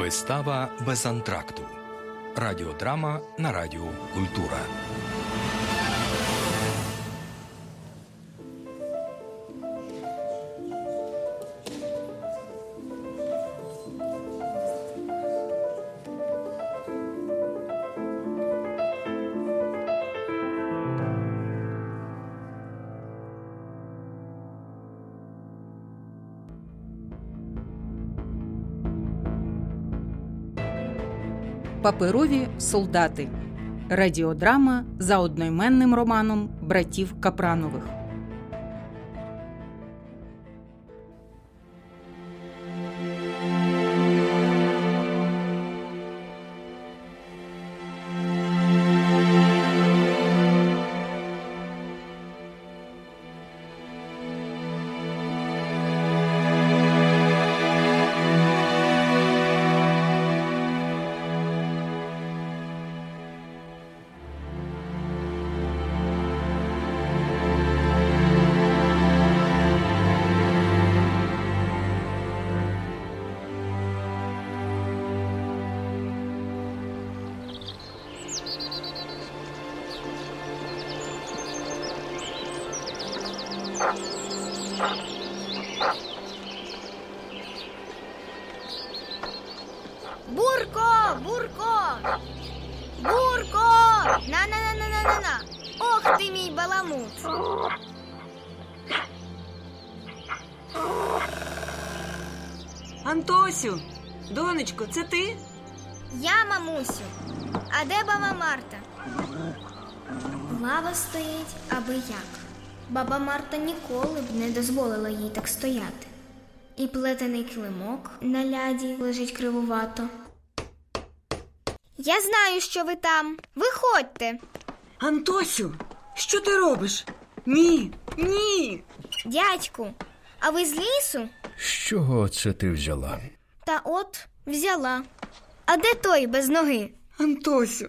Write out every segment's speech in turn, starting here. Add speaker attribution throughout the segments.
Speaker 1: Вистава без антракту. Радіодрама на Радіо Культура.
Speaker 2: Паперові солдати. Радіодрама за одноіменним романом братів Капранових.
Speaker 3: Донечко, це ти?
Speaker 4: Я мамусю. А де баба Марта? Лава стоїть аби як. Баба Марта ніколи б не дозволила їй так стояти. І плетений килимок на ляді лежить кривувато. Я знаю, що ви там. Виходьте.
Speaker 3: Антосю, що ти робиш? Ні, ні.
Speaker 4: Дядьку, а ви з лісу?
Speaker 5: З чого це ти взяла?
Speaker 4: Та от взяла. А де той без ноги?
Speaker 3: Антосю,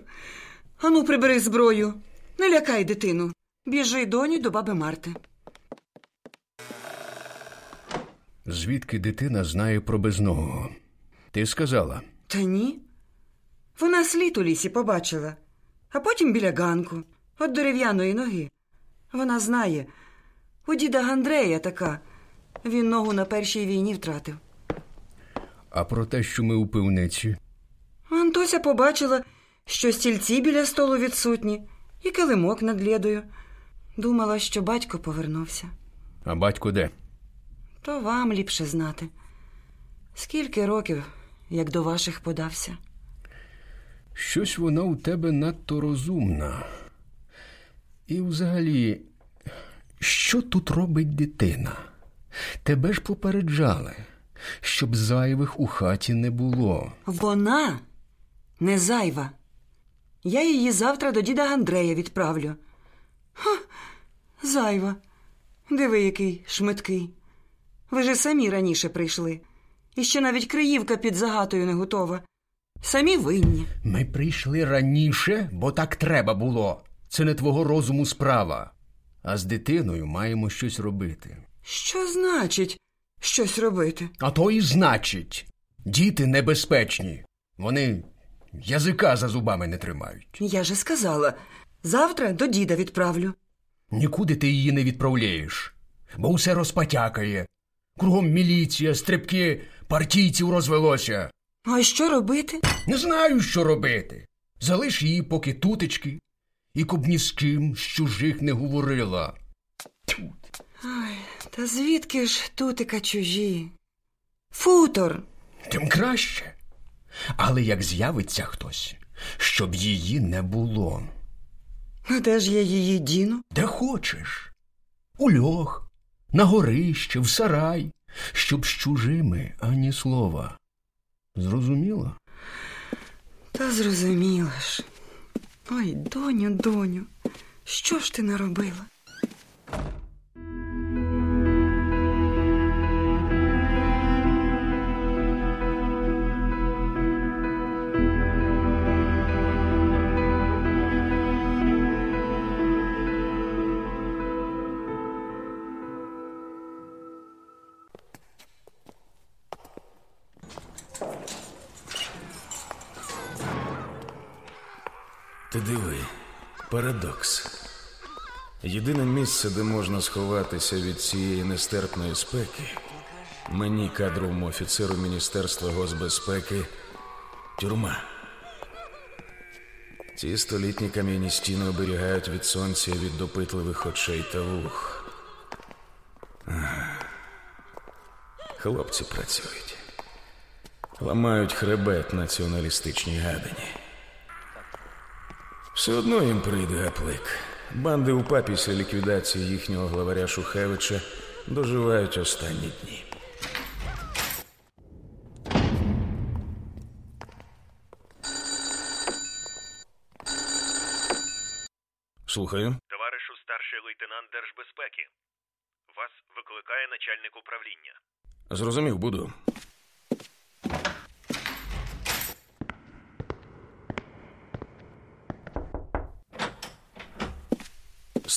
Speaker 3: ану прибери зброю. Не лякай дитину. Біжи доню до баби Марти.
Speaker 5: Звідки дитина знає про безногого? Ти сказала.
Speaker 3: Та ні. Вона слід у лісі побачила, а потім біля ганку, от дерев'яної ноги. Вона знає, у діда Гандрея така. Він ногу на першій війні втратив.
Speaker 5: А про те, що ми у пивниці,
Speaker 3: Антося побачила, що стільці біля столу відсутні, і килимок над лєдою. Думала, що батько повернувся.
Speaker 5: а батько де?
Speaker 3: То вам ліпше знати. Скільки років, як до ваших подався?
Speaker 5: Щось вона у тебе надто розумна. І взагалі, що тут робить дитина? Тебе ж попереджали, щоб зайвих у хаті не було.
Speaker 3: Вона не зайва. Я її завтра до діда Гандрея відправлю. Ха, зайва. Диви, який шмиткий. Ви ж і самі раніше прийшли. І ще навіть криївка під загатою не готова. Самі винні.
Speaker 5: Ми прийшли раніше, бо так треба було. Це не твого розуму справа. А з дитиною маємо щось робити.
Speaker 3: Що значить щось робити?
Speaker 5: А то і значить, діти небезпечні. Вони язика за зубами не тримають.
Speaker 3: Я же сказала, завтра до діда відправлю.
Speaker 5: Нікуди ти її не відправляєш, бо усе розпатякає. Кругом міліція, стрибки, партійців розвелося.
Speaker 3: А що робити?
Speaker 5: Не знаю, що робити. Залиш її поки тутечки, і коб ні з ким з чужих не говорила. Тьфу.
Speaker 3: Ой, та звідки ж тутика чужі? Футор.
Speaker 5: Тим краще. Але як з'явиться хтось, щоб її не було,
Speaker 3: А де ж я її діну?
Speaker 5: де хочеш. У льох, на горище, в сарай, щоб з чужими ані слова. Зрозуміло?
Speaker 3: Та зрозуміла ж. Ой, доню, доню, що ж ти наробила?
Speaker 6: Ти диви, парадокс. Єдине місце, де можна сховатися від цієї нестерпної спеки, мені, кадровому офіцеру Міністерства госбезпеки, тюрма. Ці столітні кам'яні стіни оберігають від сонця від допитливих очей та вух. Хлопці працюють. Ламають хребет націоналістичній гадині. Все одно їм прийде гаплик. Банди УПА після ліквідації їхнього главаря Шухевича доживають останні дні. Слухаю.
Speaker 7: Товаришу старший лейтенант Держбезпеки. Вас викликає начальник управління.
Speaker 6: Зрозумів, буду.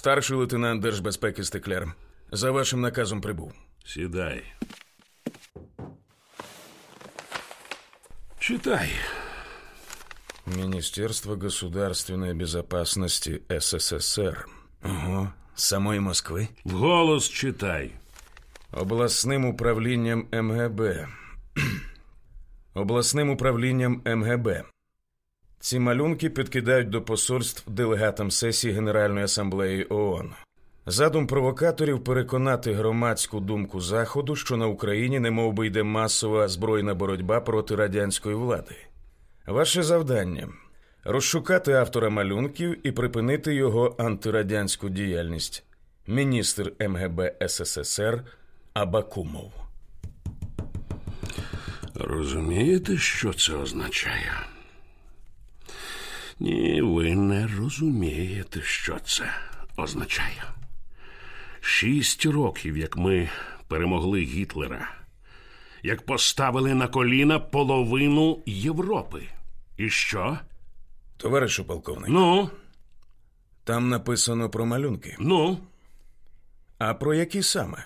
Speaker 6: Старший лейтенант Держбезпеки Стекляр. За вашим наказом прибув.
Speaker 8: Сідай. Читай.
Speaker 6: Министерство государственной безопасности СССР. Ого, самої Москви.
Speaker 8: Вголос читай.
Speaker 6: Обласним управлінням МГБ. Обласним управлінням МГБ. Ці малюнки підкидають до посольств делегатам сесії Генеральної асамблеї ООН. Задум провокаторів переконати громадську думку Заходу, що на Україні немов би йде масова збройна боротьба проти радянської влади. Ваше завдання розшукати автора малюнків і припинити його антирадянську діяльність. Міністр МГБ СССР Абакумов.
Speaker 8: Розумієте, що це означає? Ні, ви не розумієте, що це означає. Шість років, як ми перемогли Гітлера, як поставили на коліна половину Європи. І що?
Speaker 6: Товаришу полковник,
Speaker 8: Ну,
Speaker 6: там написано про малюнки.
Speaker 8: ну,
Speaker 6: А про які саме?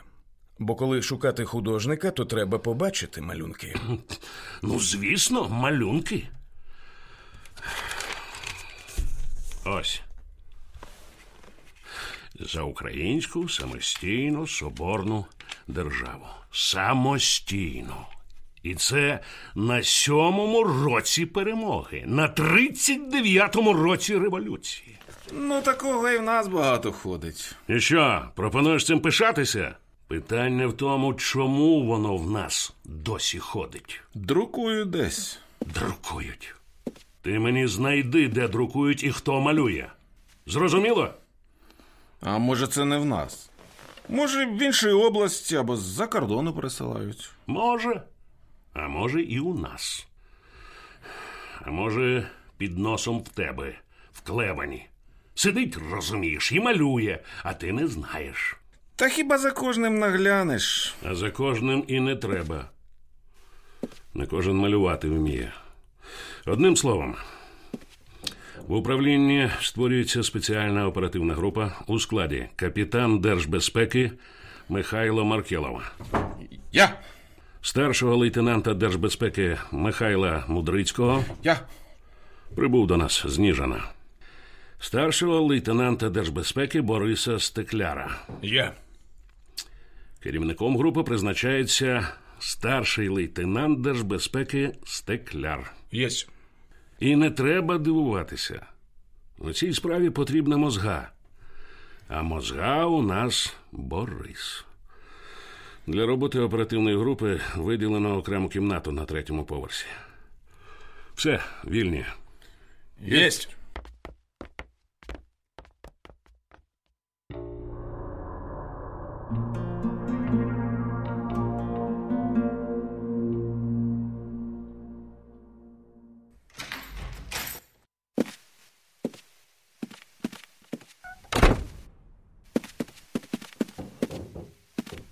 Speaker 6: Бо коли шукати художника, то треба побачити малюнки.
Speaker 8: ну, звісно, малюнки. Ось. За українську самостійну соборну державу. Самостійно. І це на сьомому році перемоги, на 39-му році революції.
Speaker 9: Ну, такого і в нас багато ходить.
Speaker 8: І що, пропонуєш цим пишатися? Питання в тому, чому воно в нас досі ходить.
Speaker 9: Друкую десь.
Speaker 8: Друкують. Ти мені знайди, де друкують і хто малює. Зрозуміло?
Speaker 9: А може, це не в нас? Може, в іншій області або з-за кордону пересилають.
Speaker 8: Може. А може, і у нас. А може, під носом в тебе, в клевані. Сидить, розумієш, і малює, а ти не знаєш.
Speaker 9: Та хіба за кожним наглянеш?
Speaker 8: А за кожним і не треба. Не кожен малювати вміє. Одним словом, в управлінні створюється спеціальна оперативна група у складі капітан Держбезпеки Михайло Маркелова,
Speaker 9: Я!
Speaker 8: старшого лейтенанта Держбезпеки Михайла Мудрицького
Speaker 9: Я!
Speaker 8: прибув до нас з Ніжина. Старшого лейтенанта Держбезпеки Бориса Стекляра.
Speaker 6: Я.
Speaker 8: Керівником групи призначається старший лейтенант Держбезпеки Стекляр.
Speaker 6: Єсть.
Speaker 8: І не треба дивуватися. У цій справі потрібна мозга. А мозга у нас Борис. Для роботи оперативної групи виділено окрему кімнату на третьому поверсі. Все, вільні.
Speaker 9: Єсть!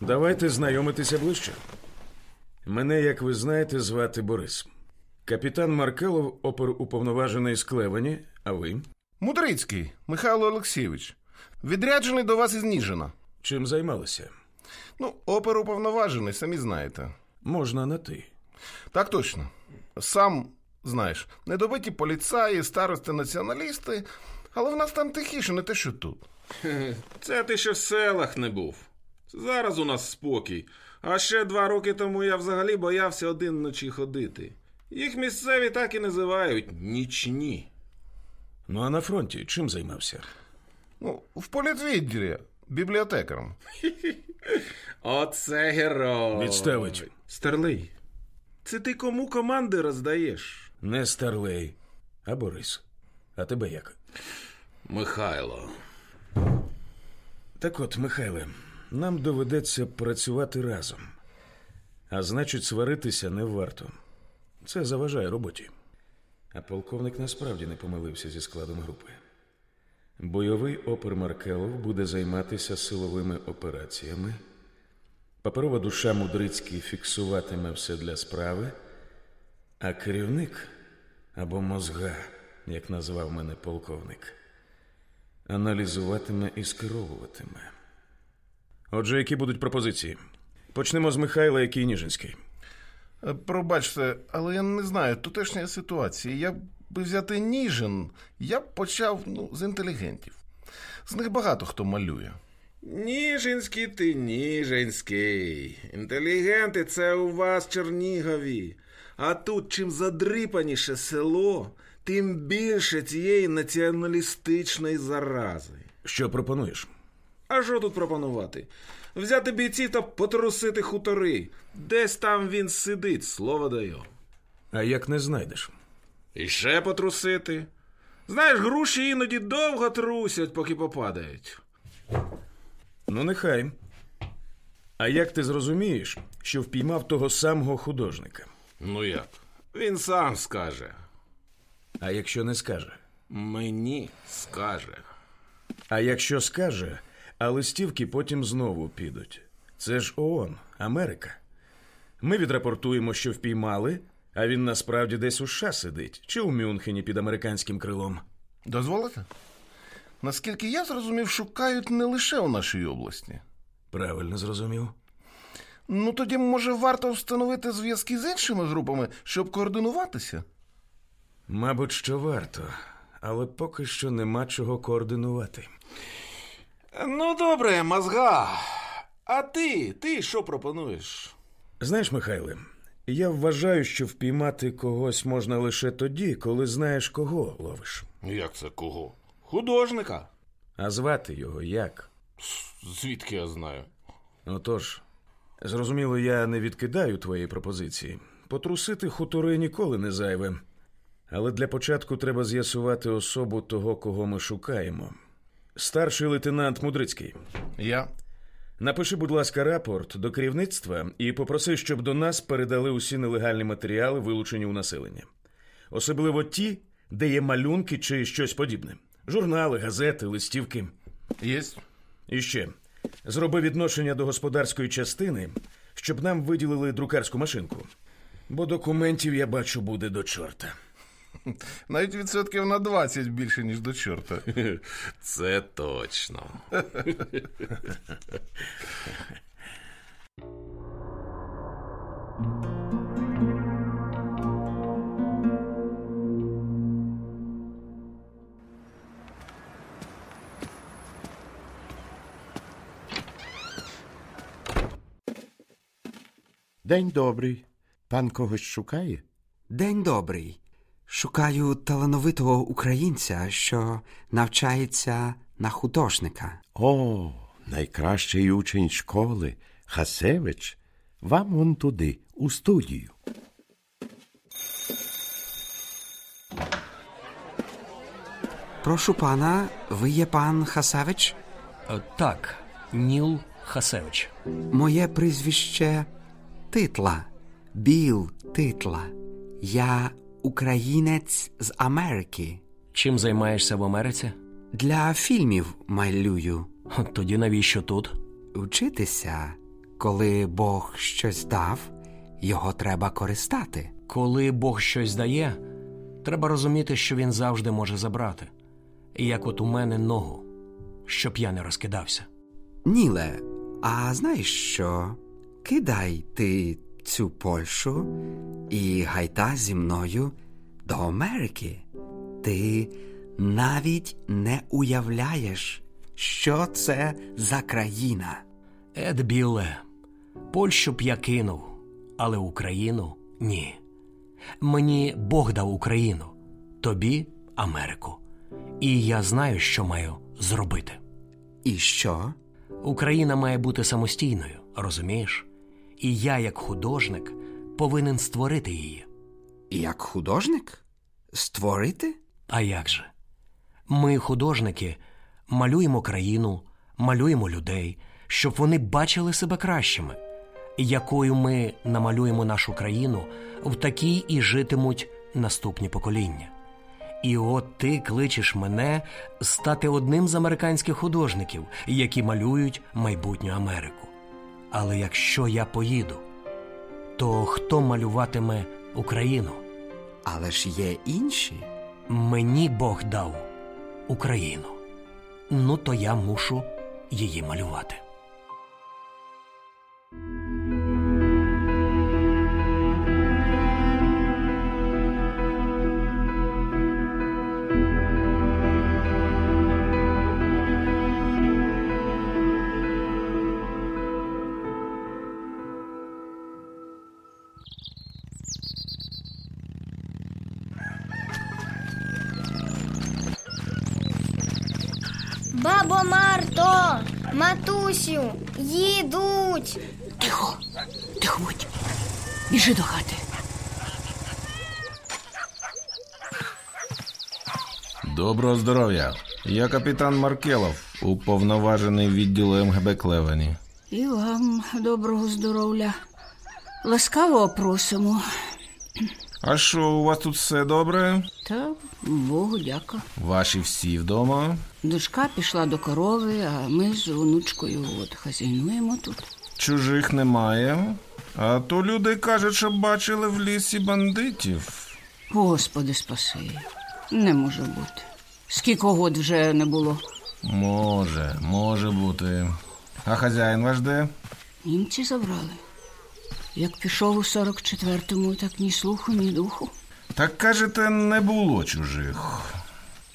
Speaker 6: Давайте знайомитися ближче. Мене, як ви знаєте, звати Борис. Капітан Маркелов, оперуповноважений з Клевані, а ви?
Speaker 10: Мудрицький Михайло Олексійович. Відряджений до вас із Ніжина.
Speaker 6: Чим займалися?
Speaker 10: Ну, оперу повноважений, самі знаєте.
Speaker 6: Можна на ти.
Speaker 10: Так точно. Сам знаєш, недобиті поліцаї, старости, націоналісти, але в нас там тихіше, не те, що тут.
Speaker 9: Це ти ще в селах не був. Зараз у нас спокій. А ще два роки тому я взагалі боявся один вночі ходити. Їх місцеві так і називають нічні.
Speaker 6: Ну а на фронті чим займався?
Speaker 10: Ну, в політвідділі, бібліотекаром.
Speaker 9: Оце герой.
Speaker 6: Відставить.
Speaker 9: Старлей. Це ти кому команди роздаєш?
Speaker 6: Не Старлей, а Борис. А тебе як?
Speaker 9: Михайло.
Speaker 6: Так от, Михайле, нам доведеться працювати разом. А значить, сваритися не варто. Це заважає роботі. А полковник насправді не помилився зі складом групи. Бойовий опер Маркелов буде займатися силовими операціями. Паперова душа Мудрицький фіксуватиме все для справи, а керівник або мозга, як назвав мене полковник, аналізуватиме і скеровуватиме. Отже, які будуть пропозиції? Почнемо з Михайла, який Ніжинський.
Speaker 10: Е, Пробачте, але я не знаю тутешня ситуація. Як би взяти Ніжин, я б почав ну, з інтелігентів. З них багато хто малює.
Speaker 9: Ніжинський ти ніжинський. Інтелігенти це у вас Чернігові. А тут чим задрипаніше село, тим більше цієї націоналістичної зарази.
Speaker 6: Що пропонуєш?
Speaker 9: А що тут пропонувати? Взяти бійців та потрусити хутори. Десь там він сидить, слово даю.
Speaker 6: А як не знайдеш?
Speaker 9: І ще потрусити. Знаєш, груші іноді довго трусять, поки попадають.
Speaker 6: Ну, нехай. А як ти зрозумієш, що впіймав того самого художника?
Speaker 9: Ну як? Він сам скаже.
Speaker 6: А якщо не скаже?
Speaker 9: Мені скаже.
Speaker 6: А якщо скаже, а листівки потім знову підуть. Це ж ООН, Америка. Ми відрапортуємо, що впіймали, а він насправді десь у США сидить, чи у Мюнхені під американським крилом.
Speaker 10: Дозволите? Наскільки я зрозумів, шукають не лише у нашій області.
Speaker 6: Правильно зрозумів.
Speaker 10: Ну тоді, може, варто встановити зв'язки з іншими групами, щоб координуватися?
Speaker 6: Мабуть, що варто, але поки що нема чого координувати.
Speaker 9: Ну, добре, мозга. А ти, ти що пропонуєш?
Speaker 6: Знаєш, Михайле, я вважаю, що впіймати когось можна лише тоді, коли знаєш, кого ловиш.
Speaker 9: Як це кого? Художника.
Speaker 6: А звати його як?
Speaker 9: Звідки я знаю?
Speaker 6: Отож, зрозуміло, я не відкидаю твоєї пропозиції. Потрусити хутори ніколи не зайве. Але для початку треба з'ясувати особу того, кого ми шукаємо. Старший лейтенант Мудрицький.
Speaker 10: Я.
Speaker 6: Напиши, будь ласка, рапорт до керівництва і попроси, щоб до нас передали усі нелегальні матеріали, вилучені у населення. Особливо ті, де є малюнки чи щось подібне. Журнали, газети, листівки.
Speaker 10: Єсть.
Speaker 6: І ще зроби відношення до господарської частини, щоб нам виділили друкарську машинку. Бо документів, я бачу, буде до чорта.
Speaker 10: Навіть відсотків на 20 більше, ніж до чорта.
Speaker 9: Це точно.
Speaker 11: День добрий. Пан когось шукає?
Speaker 12: День добрий. Шукаю талановитого українця, що навчається на художника.
Speaker 11: О, найкращий учень школи, Хасевич. Вам вон туди, у студію.
Speaker 12: Прошу пана, ви є пан Хасевич?
Speaker 13: Е, Так, Ніл Хасевич.
Speaker 12: Моє прізвище Титла. Біл Титла. Я українець з Америки.
Speaker 13: Чим займаєшся в Америці?
Speaker 12: Для фільмів малюю.
Speaker 13: От Тоді навіщо тут?
Speaker 12: Вчитися, коли Бог щось дав, його треба користати.
Speaker 13: Коли Бог щось дає, треба розуміти, що він завжди може забрати. Як от у мене ногу, щоб я не розкидався.
Speaker 12: Ніле, а знаєш що? Кидай ти цю Польщу і гайда зі мною до Америки, ти навіть не уявляєш, що це за країна.
Speaker 13: Ед Біле, Польщу б я кинув, але Україну ні. Мені Бог дав Україну, тобі Америку. І я знаю, що маю зробити.
Speaker 12: І що?
Speaker 13: Україна має бути самостійною, розумієш? І я, як художник, повинен створити її.
Speaker 12: Як художник? Створити?
Speaker 13: А як же? Ми, художники, малюємо країну, малюємо людей, щоб вони бачили себе кращими. Якою ми намалюємо нашу країну, в такій і житимуть наступні покоління. І от ти кличеш мене стати одним з американських художників, які малюють майбутню Америку. Але якщо я поїду, то хто малюватиме Україну?
Speaker 12: Але ж є інші.
Speaker 13: Мені Бог дав Україну. Ну, то я мушу її малювати.
Speaker 4: Бабо Марто, матусю, їдуть.
Speaker 14: Тихо, тихо будь. Біжи до хати.
Speaker 9: Доброго здоров'я. Я капітан Маркелов, уповноважений відділу МГБ Клевені.
Speaker 14: І вам доброго здоров'я. Ласкаво просимо.
Speaker 9: А що, у вас тут все добре?
Speaker 14: Та Богу дяка.
Speaker 9: Ваші всі вдома?
Speaker 14: Дочка пішла до корови, а ми з онучкою от хазяйнуємо тут.
Speaker 9: Чужих немає. А то люди кажуть, що бачили в лісі бандитів.
Speaker 14: Господи, спаси. Не може бути. Скільки год вже не було.
Speaker 9: Може, може бути. А хазяїн ваш де?
Speaker 14: Німці забрали. Як пішов у 44-му, так ні слуху, ні духу.
Speaker 9: Так кажете, не було чужих.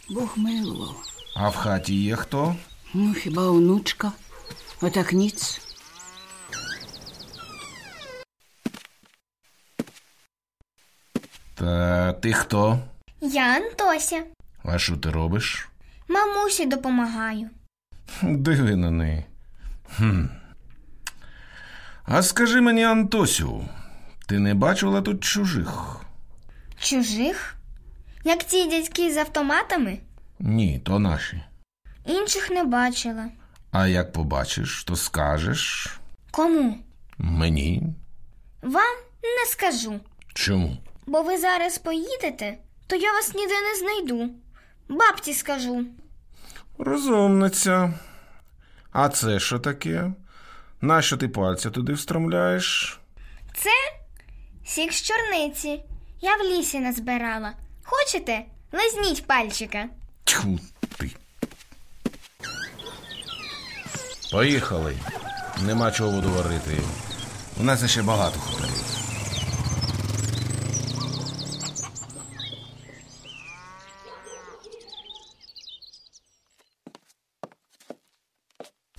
Speaker 14: Бог милував.
Speaker 9: А в хаті є хто?
Speaker 14: Ну, хіба онучка? Отак ніц.
Speaker 9: Та ти хто?
Speaker 4: Я Антося.
Speaker 9: А що ти робиш?
Speaker 4: Мамусі допомагаю.
Speaker 9: Диви на неї. Хм. А скажи мені, Антосю, ти не бачила тут чужих?
Speaker 4: Чужих? Як ті дядьки з автоматами?
Speaker 9: Ні, то наші.
Speaker 4: Інших не бачила.
Speaker 9: А як побачиш, то скажеш
Speaker 4: Кому?
Speaker 9: мені.
Speaker 4: Вам не скажу.
Speaker 9: Чому?
Speaker 4: Бо ви зараз поїдете, то я вас ніде не знайду. Бабці скажу.
Speaker 9: Розумниця. А це що таке? Нащо ти пальця туди встромляєш?
Speaker 4: Це сік з чорниці. Я в лісі назбирала. Хочете? Лизніть пальчика.
Speaker 9: Тьху ти. Поїхали. Нема чого воду варити. У нас ще багато хуторів.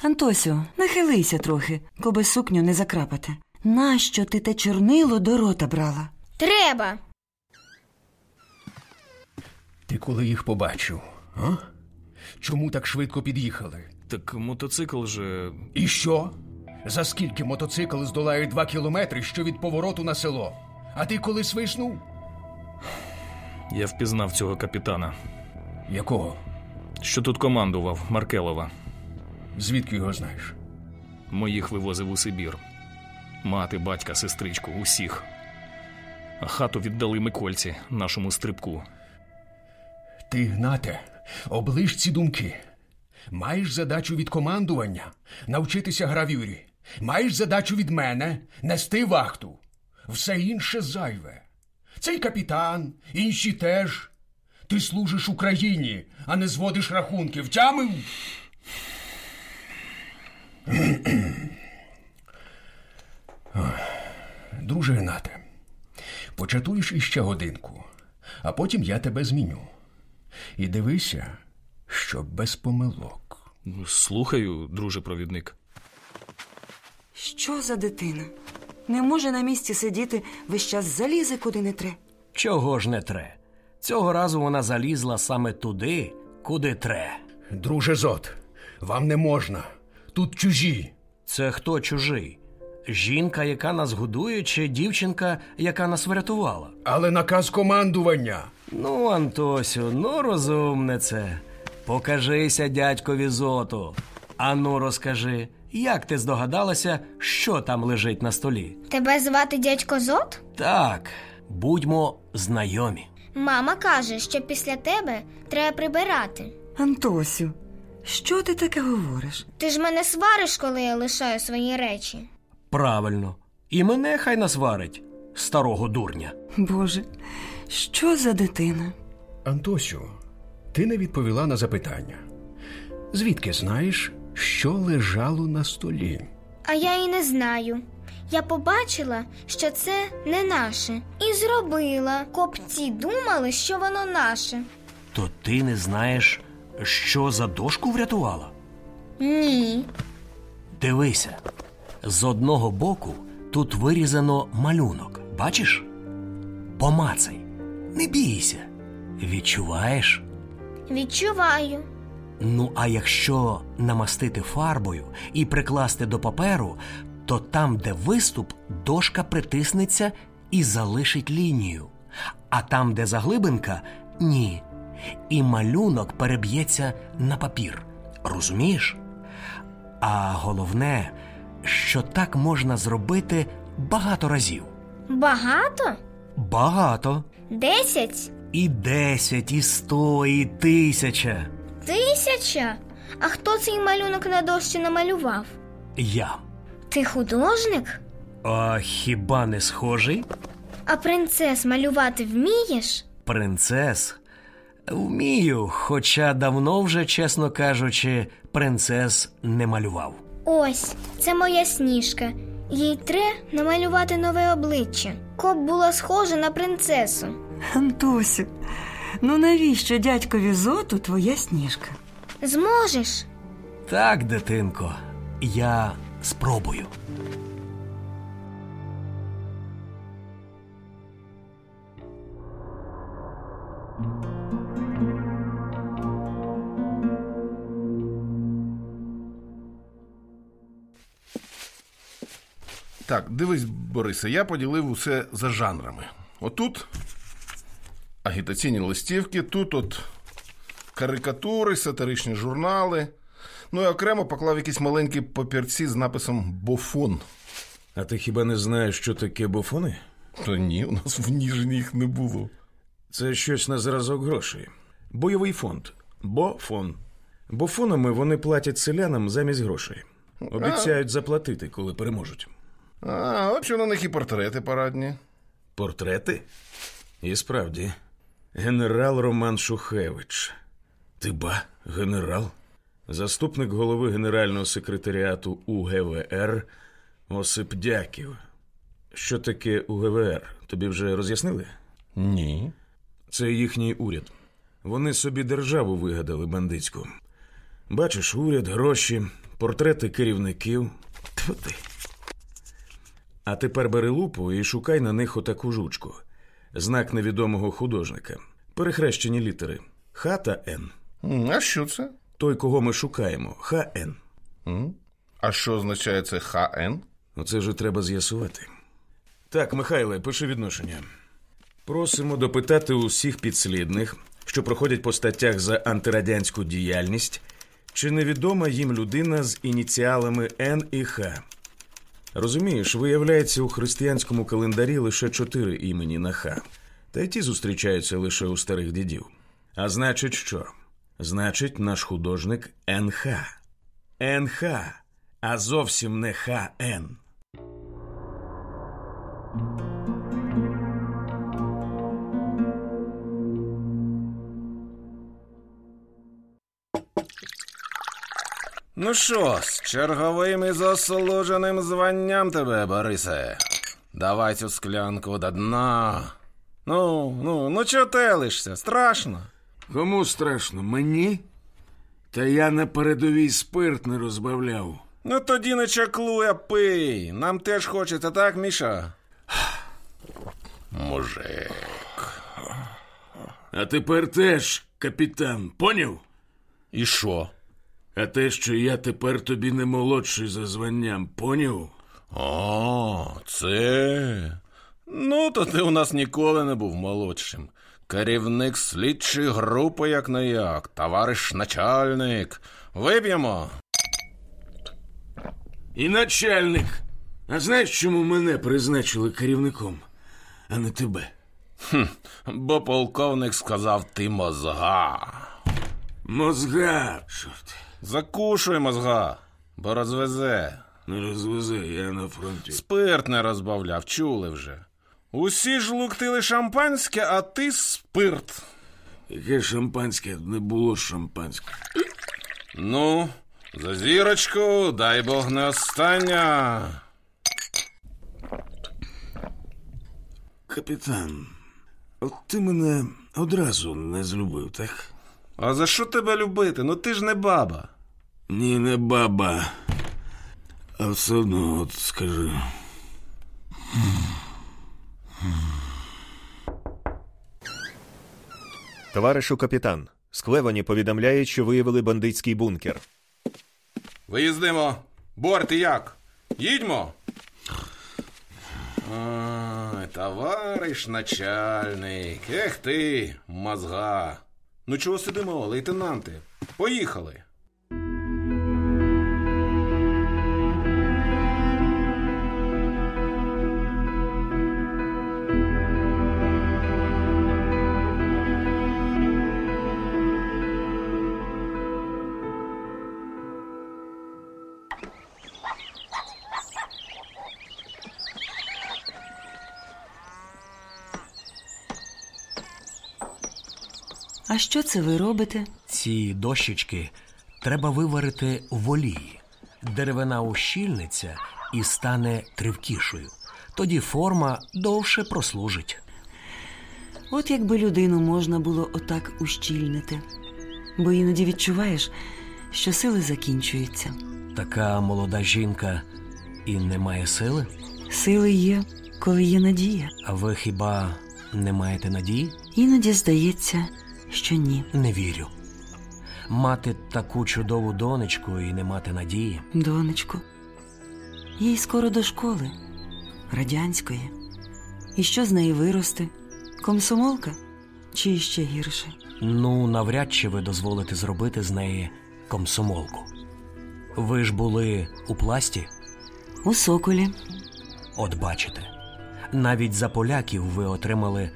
Speaker 3: Антосю, нахилися трохи, коби сукню не закрапати. Нащо ти те чорнило до рота брала?
Speaker 4: Треба.
Speaker 5: Ти коли їх побачив, а? Чому так швидко під'їхали?
Speaker 15: Так мотоцикл же.
Speaker 5: І що? За скільки мотоцикл здолає два кілометри, що від повороту на село? А ти коли свиснув?
Speaker 15: Я впізнав цього капітана.
Speaker 5: Якого?
Speaker 15: Що тут командував Маркелова.
Speaker 5: Звідки його знаєш?
Speaker 15: Моїх вивозив у Сибір. Мати, батька, сестричку, усіх. А хату віддали Микольці, нашому стрибку.
Speaker 5: Ти, Гнате, оближ ці думки. Маєш задачу від командування навчитися гравюрі. Маєш задачу від мене нести вахту. Все інше зайве. Цей капітан, інші теж. Ти служиш Україні, а не зводиш рахунки. Втямив? Друже Гнате, початуєш іще годинку, а потім я тебе зміню. І дивися, щоб без помилок.
Speaker 15: Слухаю, друже провідник.
Speaker 3: Що за дитина? Не може на місці сидіти, весь час залізе куди не тре.
Speaker 13: Чого ж не тре? Цього разу вона залізла саме туди, куди тре.
Speaker 5: Друже Зот, вам не можна. Тут чужі.
Speaker 13: Це хто чужий? Жінка, яка нас годує, чи дівчинка, яка нас врятувала?
Speaker 5: Але наказ командування.
Speaker 13: Ну, Антосю, ну розумнице. Покажися дядькові Зоту. Ану, розкажи, як ти здогадалася, що там лежить на столі?
Speaker 4: Тебе звати дядько Зот?
Speaker 13: Так, будьмо знайомі.
Speaker 4: Мама каже, що після тебе треба прибирати.
Speaker 3: Антосю, що ти таке говориш?
Speaker 4: Ти ж мене свариш, коли я лишаю свої речі.
Speaker 13: Правильно. І мене хай насварить, старого дурня.
Speaker 3: Боже, що за дитина?
Speaker 5: Антосю, ти не відповіла на запитання. Звідки знаєш, що лежало на столі?
Speaker 4: А я і не знаю. Я побачила, що це не наше, і зробила. Копці думали, що воно наше.
Speaker 13: То ти не знаєш, що за дошку врятувала?
Speaker 4: Ні.
Speaker 13: Дивися, з одного боку тут вирізано малюнок. Бачиш? Помацай, не бійся. Відчуваєш?
Speaker 4: Відчуваю.
Speaker 13: Ну, а якщо намастити фарбою і прикласти до паперу, то там, де виступ, дошка притиснеться і залишить лінію. А там, де заглибинка, ні. І малюнок переб'ється на папір. Розумієш? А головне, що так можна зробити багато разів.
Speaker 4: Багато?
Speaker 13: Багато.
Speaker 4: Десять?
Speaker 13: І десять, і сто, і тисяча.
Speaker 4: Тисяча? А хто цей малюнок на дошці намалював?
Speaker 13: Я.
Speaker 4: Ти художник?
Speaker 13: А хіба не схожий?
Speaker 4: А принцес малювати вмієш?
Speaker 13: Принцес? Вмію, хоча давно вже, чесно кажучи, принцес не малював.
Speaker 4: Ось, це моя сніжка. Їй тре намалювати нове обличчя. Коп була схожа на принцесу.
Speaker 3: Антосю, ну навіщо дядькові Зоту твоя сніжка?
Speaker 4: Зможеш?
Speaker 13: Так, дитинко, я спробую.
Speaker 10: Так, дивись, Борисе, я поділив усе за жанрами. Отут агітаційні листівки, тут от карикатури, сатиричні журнали. Ну і окремо поклав якісь маленькі папірці з написом Бофон.
Speaker 6: А ти хіба не знаєш, що таке бофони?
Speaker 10: Та ні, у нас в Ніжині їх не було.
Speaker 6: Це щось на зразок грошей. Бойовий фонд. Бофон. Бофонами вони платять селянам замість грошей. Обіцяють заплатити, коли переможуть.
Speaker 10: А, от що на них і портрети парадні.
Speaker 6: Портрети? І справді, генерал Роман Шухевич. Ти ба, генерал? Заступник голови Генерального секретаріату УГВР Осип Дяків. Що таке УГВР? Тобі вже роз'яснили?
Speaker 10: Ні.
Speaker 6: Це їхній уряд. Вони собі державу вигадали бандитську. Бачиш, уряд, гроші, портрети керівників. Тьфу ти. А тепер бери лупу і шукай на них отаку жучку. Знак невідомого художника. Перехрещені літери. Х та Н.
Speaker 10: А що це?
Speaker 6: Той, кого ми шукаємо. ХН.
Speaker 10: А що означає це ХН?
Speaker 6: Оце вже треба з'ясувати. Так, Михайле, пиши відношення. Просимо допитати усіх підслідних, що проходять по статтях за антирадянську діяльність, чи невідома їм людина з ініціалами Н і Х. Розумієш, виявляється у християнському календарі лише чотири імені на та й ті зустрічаються лише у старих дідів. А значить, що? Значить, наш художник НХ. НХ, а зовсім не ХН.
Speaker 9: Ну що, з черговим і заслуженим званням тебе, Борисе. Давай цю склянку до дна. Ну, ну, ну чого телишся? Страшно.
Speaker 16: Кому страшно? Мені? Та я на передовій спирт не розбавляв.
Speaker 9: Ну тоді не чаклуй, а пий. Нам теж хочеться, так, Міша?
Speaker 8: Мужик.
Speaker 16: А тепер теж, капітан, поняв?
Speaker 9: І що?
Speaker 16: А те, що я тепер тобі не молодший за званням, поняв?
Speaker 9: О, це. Ну, то ти у нас ніколи не був молодшим. Керівник слідчої групи, як не як, товариш начальник. Вип'ємо.
Speaker 16: І начальник. А знаєш, чому мене призначили керівником, а не тебе?
Speaker 9: Хм, бо полковник сказав ти мозга.
Speaker 16: Мозга, чорт.
Speaker 9: Закушуй мозга, бо розвезе.
Speaker 16: Не розвезе, я на фронті.
Speaker 9: Спирт не розбавляв, чули вже. Усі ж луктили шампанське, а ти спирт.
Speaker 16: Яке шампанське не було шампанське.
Speaker 9: Ну, за зірочку, дай Бог не остання.
Speaker 16: Капітан, от ти мене одразу не злюбив, так?
Speaker 9: А за що тебе любити? Ну ти ж не баба.
Speaker 16: Ні, не баба. А все одно, от скажи.
Speaker 17: Товаришу капітан, склевані повідомляють, що виявили бандитський бункер.
Speaker 9: Виїздимо. Бор, ти як? Їдьмо. Ай, товариш начальник. Ех ти, мозга. Ну чого сидимо, лейтенанти? Поїхали.
Speaker 3: Що це ви робите?
Speaker 13: Ці дощечки треба виварити в олії. Деревина ущільниться і стане тривкішою. Тоді форма довше прослужить.
Speaker 3: От якби людину можна було отак ущільнити. Бо іноді відчуваєш, що сили закінчуються.
Speaker 13: Така молода жінка і не має сили.
Speaker 3: Сили є, коли є надія.
Speaker 13: А ви хіба не маєте надії?
Speaker 3: Іноді здається, що ні.
Speaker 13: Не вірю. Мати таку чудову донечку і не мати надії.
Speaker 3: Донечку, їй скоро до школи, радянської. І що з неї виросте? Комсомолка чи ще гірше?
Speaker 13: Ну, навряд чи ви дозволите зробити з неї комсомолку. Ви ж були у пласті?
Speaker 3: У соколі.
Speaker 13: От бачите, навіть за поляків ви отримали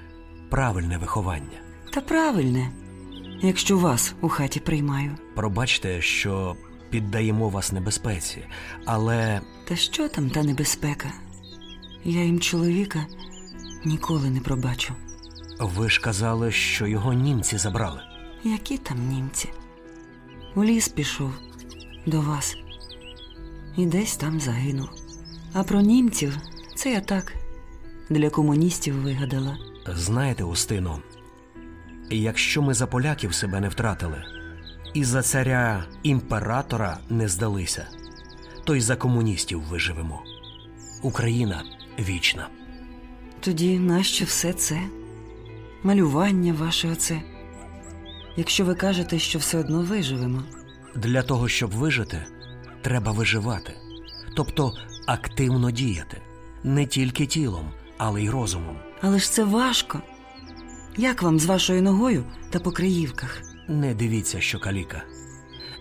Speaker 13: правильне виховання.
Speaker 3: Та правильне, якщо вас у хаті приймаю.
Speaker 13: Пробачте, що піддаємо вас небезпеці, але
Speaker 3: Та що там та небезпека? Я їм чоловіка ніколи не пробачу.
Speaker 13: ви ж казали, що його німці забрали.
Speaker 3: Які там німці? У ліс пішов до вас і десь там загинув. А про німців це я так для комуністів вигадала.
Speaker 13: Знаєте, Устино, якщо ми за поляків себе не втратили, і за царя імператора не здалися, то й за комуністів виживемо. Україна вічна.
Speaker 3: Тоді нащо все це? Малювання ваше оце. Якщо ви кажете, що все одно виживемо.
Speaker 13: Для того, щоб вижити, треба виживати, тобто активно діяти, не тільки тілом, але й розумом.
Speaker 3: Але ж це важко. Як вам з вашою ногою та по криївках?
Speaker 13: Не дивіться, що каліка.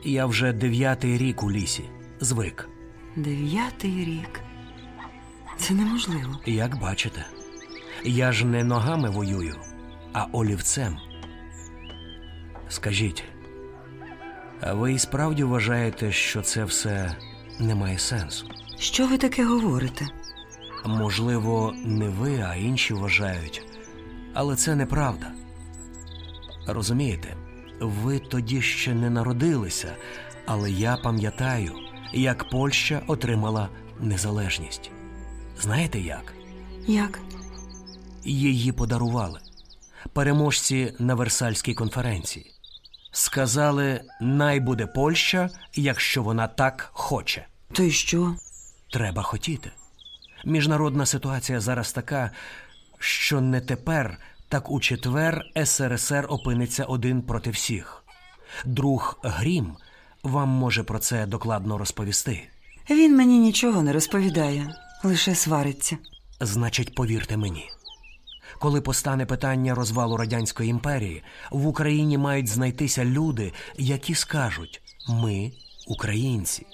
Speaker 13: Я вже дев'ятий рік у лісі, звик.
Speaker 3: Дев'ятий рік. Це неможливо.
Speaker 13: Як бачите, я ж не ногами воюю, а олівцем. Скажіть, а ви і справді вважаєте, що це все не має сенсу?
Speaker 3: Що ви таке говорите?
Speaker 13: Можливо, не ви, а інші вважають, але це неправда. Розумієте, ви тоді ще не народилися, але я пам'ятаю, як Польща отримала незалежність. Знаєте як?
Speaker 3: Як?
Speaker 13: Її подарували переможці на Версальській конференції. Сказали, най буде Польща, якщо вона так хоче.
Speaker 3: То й що?
Speaker 13: Треба хотіти. Міжнародна ситуація зараз така, що не тепер, так у четвер СРСР опиниться один проти всіх. Друг Грім вам може про це докладно розповісти.
Speaker 3: Він мені нічого не розповідає, лише свариться.
Speaker 13: Значить, повірте мені. Коли постане питання розвалу радянської імперії, в Україні мають знайтися люди, які скажуть: ми українці.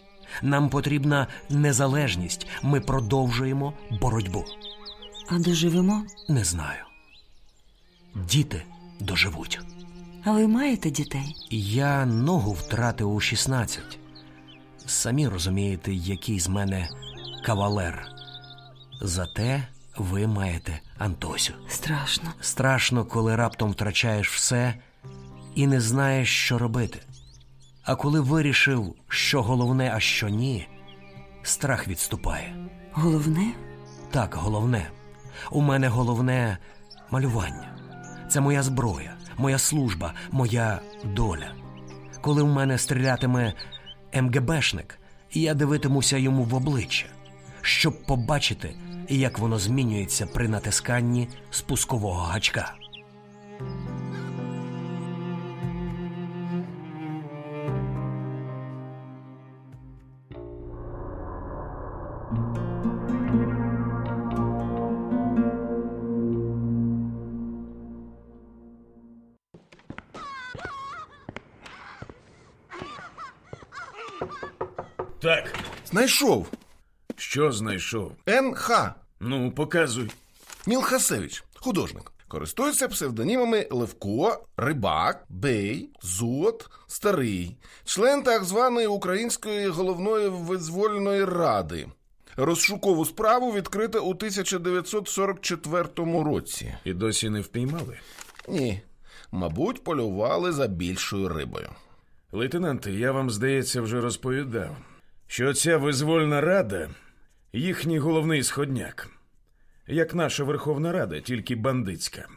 Speaker 13: Нам потрібна незалежність. Ми продовжуємо боротьбу.
Speaker 3: А доживемо?
Speaker 13: Не знаю. Діти доживуть.
Speaker 3: А ви маєте дітей?
Speaker 13: Я ногу втратив у 16. Самі розумієте, який з мене кавалер. Зате ви маєте Антосю.
Speaker 3: Страшно.
Speaker 13: Страшно, коли раптом втрачаєш все і не знаєш, що робити. А коли вирішив, що головне, а що ні, страх відступає.
Speaker 3: Головне?
Speaker 13: Так, головне. У мене головне малювання. Це моя зброя, моя служба, моя доля. Коли в мене стрілятиме МГБшник, я дивитимуся йому в обличчя, щоб побачити, як воно змінюється при натисканні спускового гачка.
Speaker 6: Так.
Speaker 10: Знайшов.
Speaker 6: Що знайшов?
Speaker 10: НХ.
Speaker 6: Ну, показуй.
Speaker 10: Мілхасевич, художник. Користується псевдонімами Левко, Рибак, Бей, Зот, Старий, член так званої Української головної визвольної ради. Розшукову справу відкрито у 1944 році.
Speaker 6: І досі не впіймали?
Speaker 10: Ні. Мабуть, полювали за більшою рибою.
Speaker 6: Лейтенанте, я вам, здається, вже розповідав, що ця визвольна рада їхній головний сходняк. Як наша Верховна Рада, тільки бандитська.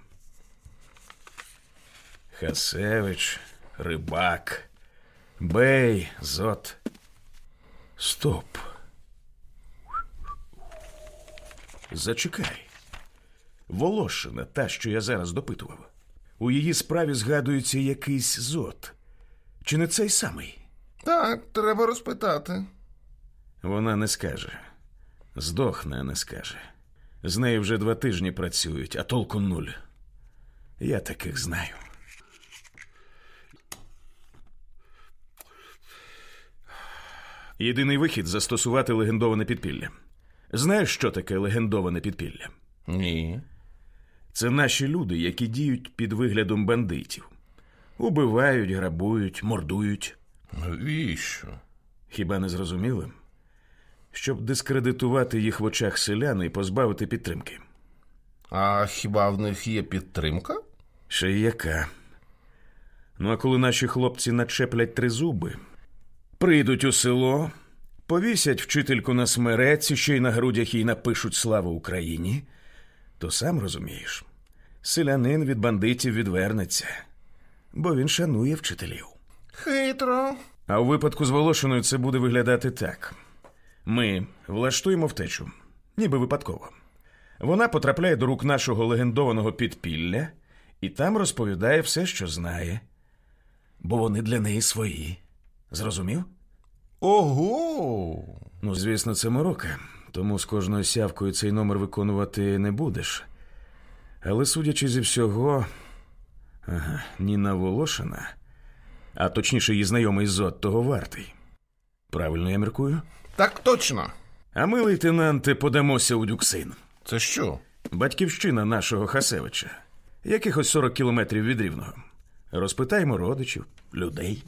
Speaker 6: Хасевич, Рибак, Бей, Зот. Стоп. Зачекай. Волошина, та, що я зараз допитував. У її справі згадується якийсь зот. Чи не цей самий?
Speaker 10: Так, треба розпитати.
Speaker 6: Вона не скаже. Здохне, а не скаже. З нею вже два тижні працюють, а толку нуль. Я таких знаю. Єдиний вихід застосувати легендоване підпілля. Знаєш, що таке легендоване підпілля?
Speaker 10: Ні.
Speaker 6: Це наші люди, які діють під виглядом бандитів. Убивають, грабують, мордують.
Speaker 10: Навіщо?
Speaker 6: Хіба не зрозуміли? Щоб дискредитувати їх в очах селян і позбавити підтримки.
Speaker 10: А хіба в них є підтримка?
Speaker 6: Ще яка. Ну, а коли наші хлопці начеплять три зуби, прийдуть у село, повісять вчительку на смереці, ще й на грудях їй напишуть Слава Україні, то сам розумієш, селянин від бандитів відвернеться, бо він шанує вчителів.
Speaker 10: Хитро.
Speaker 6: А у випадку з Волошиною це буде виглядати так: ми влаштуємо втечу, ніби випадково. Вона потрапляє до рук нашого легендованого підпілля і там розповідає все, що знає, бо вони для неї свої. Зрозумів?
Speaker 10: Ого.
Speaker 6: Ну, звісно, це морока, тому з кожною сявкою цей номер виконувати не будеш. Але, судячи зі всього, ага, Ніна Волошина, а точніше, її знайомий Зот того вартий. Правильно я міркую?
Speaker 10: Так точно.
Speaker 6: А ми, лейтенанти, подамося у Дюксин.
Speaker 10: Це що?
Speaker 6: Батьківщина нашого Хасевича, якихось 40 кілометрів від рівного. Розпитаємо родичів, людей.